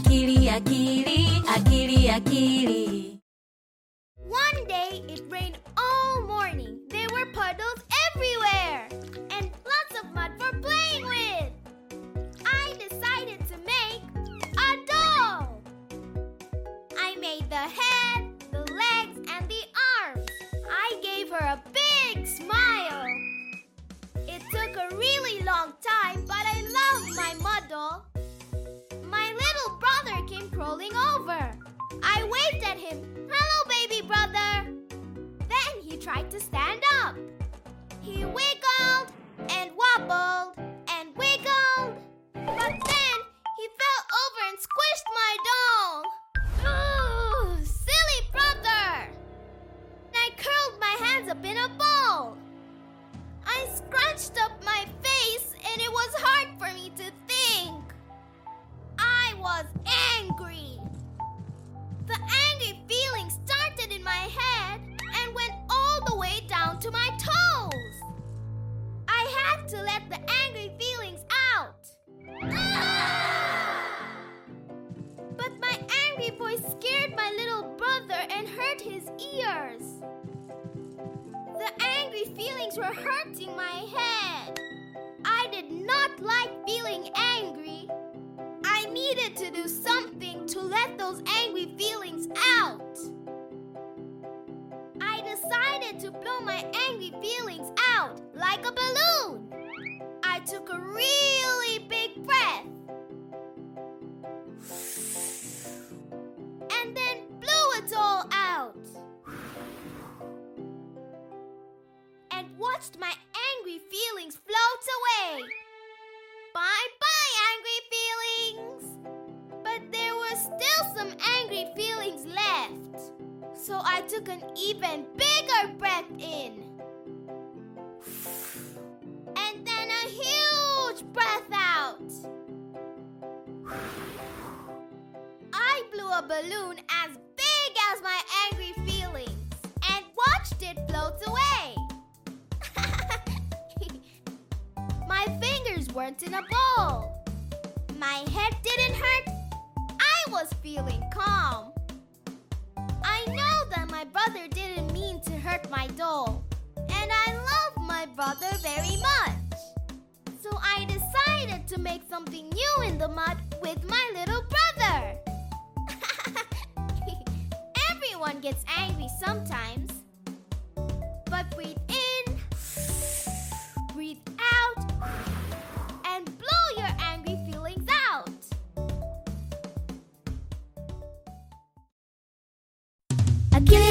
akili akili akili akili One day it rained all morning. There were puddles everywhere and lots of mud for playing with. I decided to make a doll. I made the head, the legs, and the arms. I gave her a big smile. It took a really long crawling over. I waved at him. Hello, baby brother. Then he tried to stand up. He wiggled and wobbled and wiggled. But then he fell over and squished my doll. Ooh, silly brother. I curled my hands up in a ball. I scrunched up my face and it was hard for me to think. I was angry. The angry feeling started in my head and went all the way down to my toes. I had to let the angry feelings out. Ah! But my angry voice scared my little brother and hurt his ears. The angry feelings were hurting my head. I did not like feeling angry. I needed to do something to let those angry feelings out. I decided to blow my angry feelings out like a balloon. I took a really big breath and then blew it all out. And watched my angry feelings float away. So I took an even bigger breath in. And then a huge breath out. I blew a balloon as big as my angry feelings and watched it float away. My fingers weren't in a bowl. My head didn't hurt. I was feeling calm. I know that my brother didn't mean to hurt my doll. And I love my brother very much. So I decided to make something new in the mud with my little brother. Everyone gets angry sometimes. I give